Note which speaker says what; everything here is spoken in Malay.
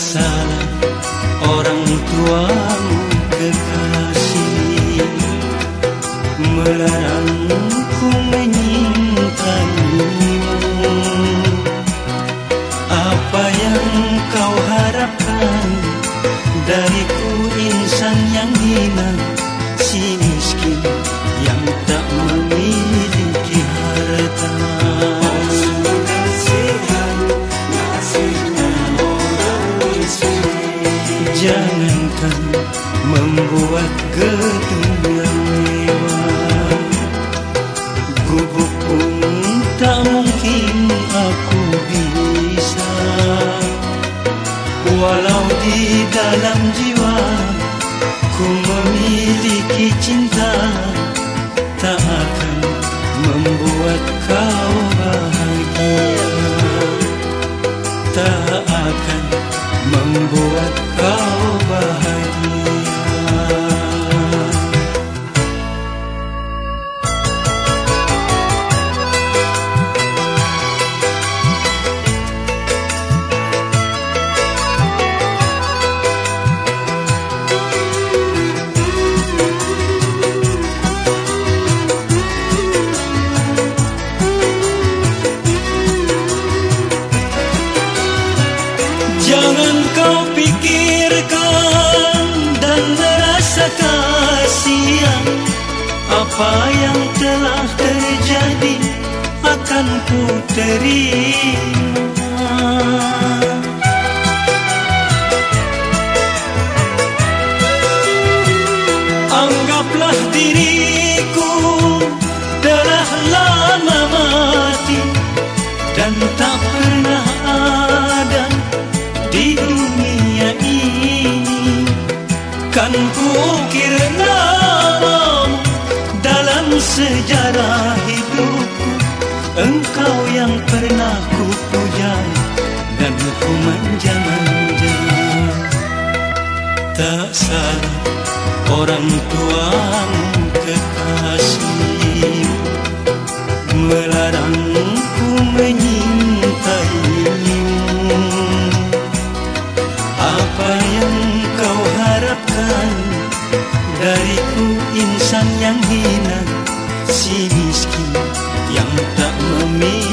Speaker 1: salah orang tuamu kekasih. Melarangku menyintaimu apa yang kau harapkan dariku insan yang hina sih Jangankan membuat gedung yang mewah Gubuk pun tak mungkin aku bisa. Walau di dalam jiwa ku memiliki kasihan. Apa yang telah terjadi akan ku terima. Anggaplah diriku telah lama mati Dan tak pernah ada sejarah hidupku. Engkau yang pernah ku puja dan ku manja-manja. Tak salah orang tuamu kekasih. Melarangku menyintaimu. Apa yang kau harapkan Dariku insan yang hina Si miskin yang tak memiliki